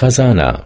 خزانة